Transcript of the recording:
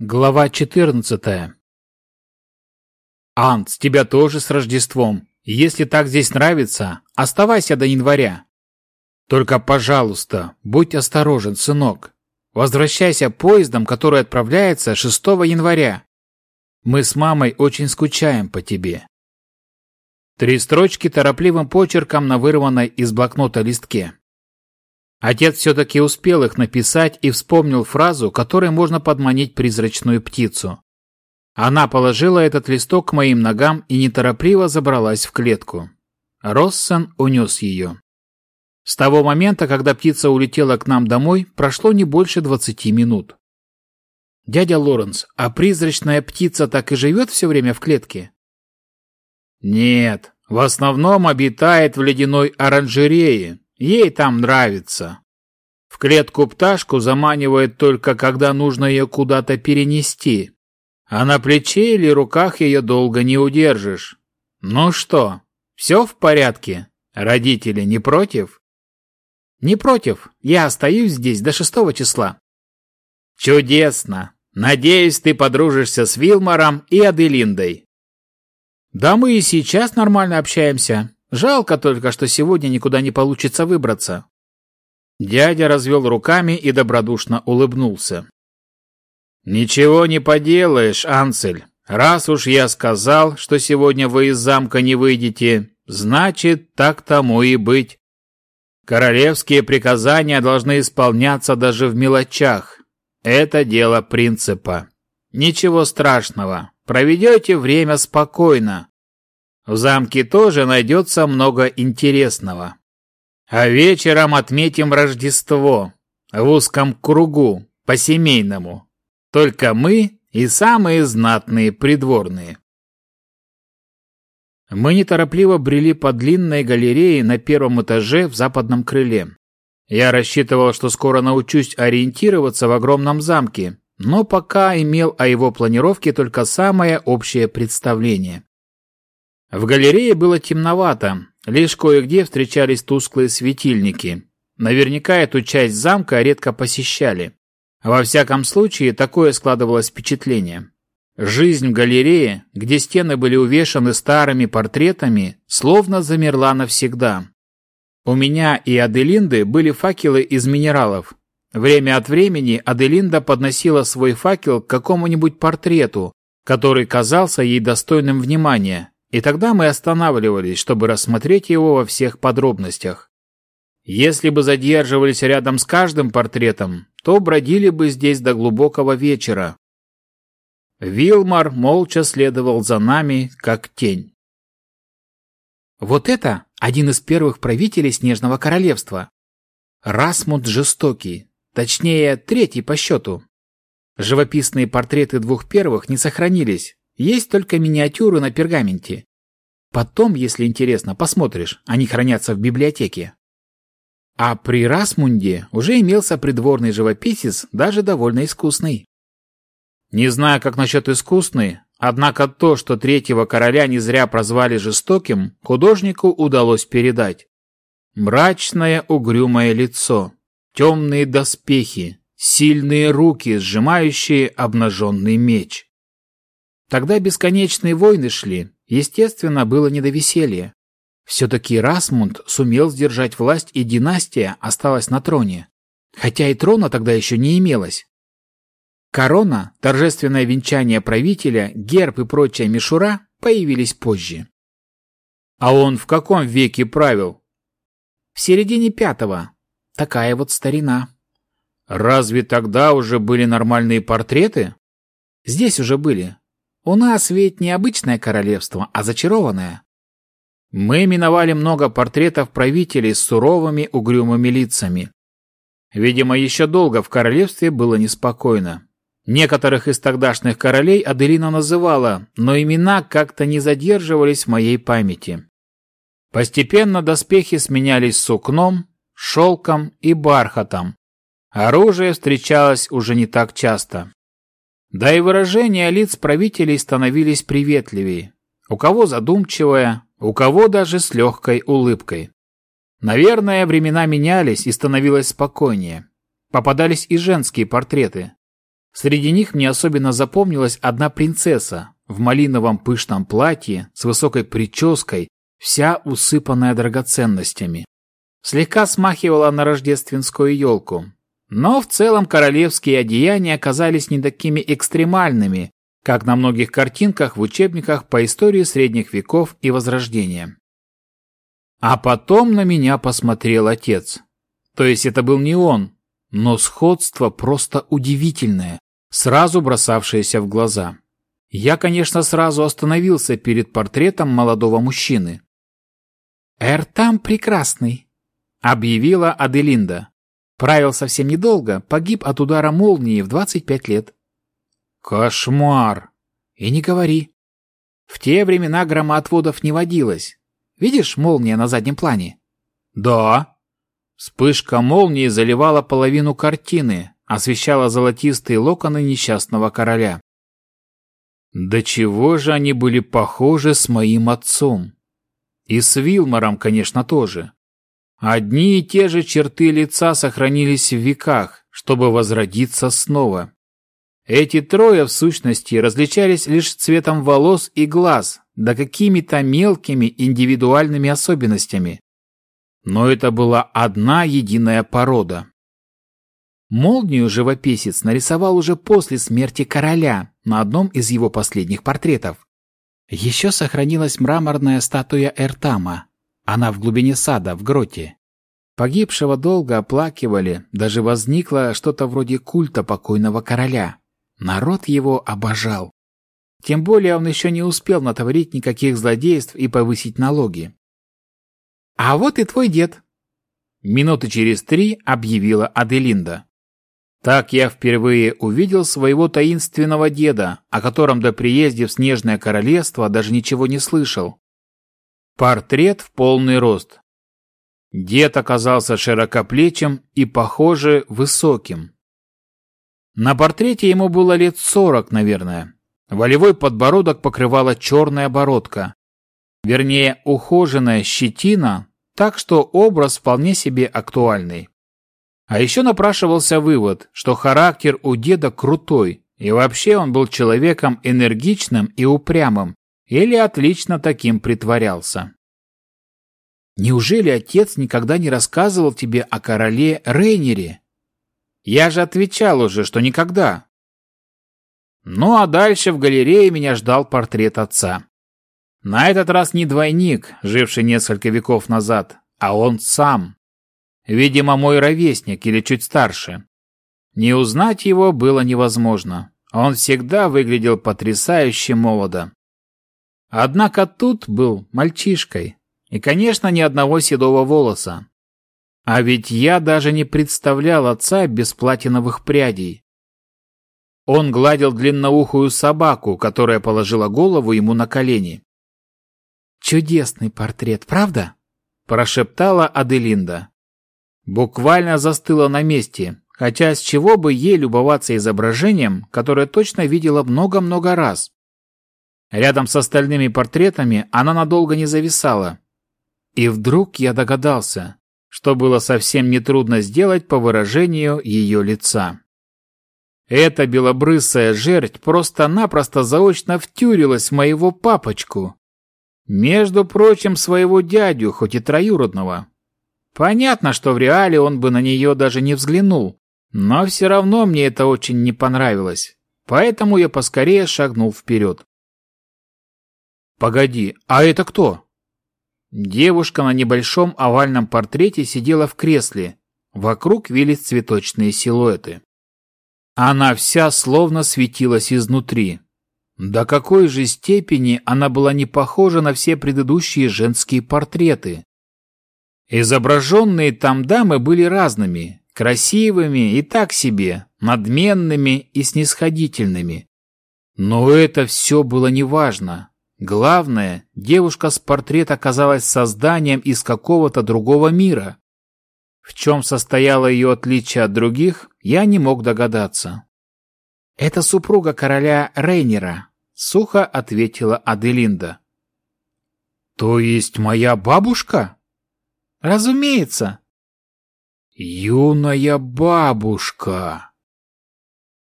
Глава 14 Ант, тебя тоже с Рождеством. Если так здесь нравится, оставайся до января. Только, пожалуйста, будь осторожен, сынок. Возвращайся поездом, который отправляется 6 января. Мы с мамой очень скучаем по тебе. Три строчки торопливым почерком на вырванной из блокнота листке. Отец все-таки успел их написать и вспомнил фразу, которой можно подманить призрачную птицу. Она положила этот листок к моим ногам и неторопливо забралась в клетку. Россен унес ее. С того момента, когда птица улетела к нам домой, прошло не больше двадцати минут. «Дядя Лоренс, а призрачная птица так и живет все время в клетке?» «Нет, в основном обитает в ледяной оранжерее, Ей там нравится. В клетку пташку заманивает только, когда нужно ее куда-то перенести. А на плече или руках ее долго не удержишь. Ну что, все в порядке? Родители не против? Не против. Я остаюсь здесь до шестого числа. Чудесно. Надеюсь, ты подружишься с Вилмором и Аделиндой. Да мы и сейчас нормально общаемся. Жалко только, что сегодня никуда не получится выбраться. Дядя развел руками и добродушно улыбнулся. «Ничего не поделаешь, Анцель. Раз уж я сказал, что сегодня вы из замка не выйдете, значит, так тому и быть. Королевские приказания должны исполняться даже в мелочах. Это дело принципа. Ничего страшного. Проведете время спокойно. В замке тоже найдется много интересного. А вечером отметим Рождество. В узком кругу, по-семейному. Только мы и самые знатные придворные. Мы неторопливо брели по длинной галерее на первом этаже в западном крыле. Я рассчитывал, что скоро научусь ориентироваться в огромном замке, но пока имел о его планировке только самое общее представление. В галерее было темновато, лишь кое-где встречались тусклые светильники. Наверняка эту часть замка редко посещали. Во всяком случае, такое складывалось впечатление. Жизнь в галерее, где стены были увешаны старыми портретами, словно замерла навсегда. У меня и Аделинды были факелы из минералов. Время от времени Аделинда подносила свой факел к какому-нибудь портрету, который казался ей достойным внимания, и тогда мы останавливались, чтобы рассмотреть его во всех подробностях. Если бы задерживались рядом с каждым портретом, то бродили бы здесь до глубокого вечера. Вилмар молча следовал за нами, как тень. Вот это один из первых правителей Снежного Королевства. Расмунд Жестокий, точнее, третий по счету. Живописные портреты двух первых не сохранились, есть только миниатюры на пергаменте. Потом, если интересно, посмотришь, они хранятся в библиотеке. А при Расмунде уже имелся придворный живописец, даже довольно искусный. Не знаю, как насчет искусный, однако то, что третьего короля не зря прозвали жестоким, художнику удалось передать. Мрачное угрюмое лицо, темные доспехи, сильные руки, сжимающие обнаженный меч. Тогда бесконечные войны шли, естественно, было не до веселья. Все-таки Расмунд сумел сдержать власть, и династия осталась на троне. Хотя и трона тогда еще не имелось. Корона, торжественное венчание правителя, герб и прочая мишура появились позже. А он в каком веке правил? В середине пятого. Такая вот старина. Разве тогда уже были нормальные портреты? Здесь уже были. У нас ведь не обычное королевство, а зачарованное. Мы миновали много портретов правителей с суровыми угрюмыми лицами. Видимо, еще долго в королевстве было неспокойно. Некоторых из тогдашних королей Аделина называла, но имена как-то не задерживались в моей памяти. Постепенно доспехи сменялись сукном, шелком и бархатом. Оружие встречалось уже не так часто. Да и выражения лиц правителей становились приветливее. У кого задумчивое, у кого даже с легкой улыбкой. Наверное, времена менялись и становилось спокойнее. Попадались и женские портреты. Среди них мне особенно запомнилась одна принцесса в малиновом пышном платье с высокой прической, вся усыпанная драгоценностями. Слегка смахивала на рождественскую елку. Но в целом королевские одеяния оказались не такими экстремальными, как на многих картинках в учебниках по истории средних веков и Возрождения. А потом на меня посмотрел отец. То есть это был не он, но сходство просто удивительное, сразу бросавшееся в глаза. Я, конечно, сразу остановился перед портретом молодого мужчины. «Эртам прекрасный», — объявила Аделинда. Правил совсем недолго, погиб от удара молнии в 25 лет. Кошмар! И не говори. В те времена громоотводов не водилось. Видишь молния на заднем плане? Да. Вспышка молнии заливала половину картины, освещала золотистые локоны несчастного короля. Да чего же они были похожи с моим отцом? И с Вилмором, конечно, тоже. Одни и те же черты лица сохранились в веках, чтобы возродиться снова. Эти трое, в сущности, различались лишь цветом волос и глаз, да какими-то мелкими индивидуальными особенностями. Но это была одна единая порода. Молнию живописец нарисовал уже после смерти короля на одном из его последних портретов. Еще сохранилась мраморная статуя Эртама. Она в глубине сада, в гроте. Погибшего долго оплакивали, даже возникло что-то вроде культа покойного короля. Народ его обожал. Тем более он еще не успел натворить никаких злодейств и повысить налоги. «А вот и твой дед», — минуты через три объявила Аделинда. Так я впервые увидел своего таинственного деда, о котором до приезда в Снежное Королевство даже ничего не слышал. Портрет в полный рост. Дед оказался широкоплечим и, похоже, высоким. На портрете ему было лет сорок, наверное. Волевой подбородок покрывала черная бородка. Вернее, ухоженная щетина, так что образ вполне себе актуальный. А еще напрашивался вывод, что характер у деда крутой, и вообще он был человеком энергичным и упрямым, или отлично таким притворялся. Неужели отец никогда не рассказывал тебе о короле Рейнере? Я же отвечал уже, что никогда. Ну а дальше в галерее меня ждал портрет отца. На этот раз не двойник, живший несколько веков назад, а он сам. Видимо, мой ровесник или чуть старше. Не узнать его было невозможно. Он всегда выглядел потрясающе молодо. Однако тут был мальчишкой. И, конечно, ни одного седого волоса. А ведь я даже не представлял отца без платиновых прядей. Он гладил длинноухую собаку, которая положила голову ему на колени. «Чудесный портрет, правда?» – прошептала Аделинда. Буквально застыла на месте, хотя с чего бы ей любоваться изображением, которое точно видела много-много раз. Рядом с остальными портретами она надолго не зависала. И вдруг я догадался, что было совсем нетрудно сделать по выражению ее лица. Эта белобрысая жерть просто-напросто заочно втюрилась в моего папочку. Между прочим, своего дядю, хоть и троюродного. Понятно, что в реале он бы на нее даже не взглянул, но все равно мне это очень не понравилось, поэтому я поскорее шагнул вперед. «Погоди, а это кто?» Девушка на небольшом овальном портрете сидела в кресле. Вокруг вились цветочные силуэты. Она вся словно светилась изнутри. До какой же степени она была не похожа на все предыдущие женские портреты. Изображенные там дамы были разными, красивыми и так себе, надменными и снисходительными. Но это все было неважно. Главное, девушка с портрета оказалась созданием из какого-то другого мира. В чем состояло ее отличие от других, я не мог догадаться. «Это супруга короля Рейнера», — сухо ответила Аделинда. «То есть моя бабушка?» «Разумеется». «Юная бабушка!»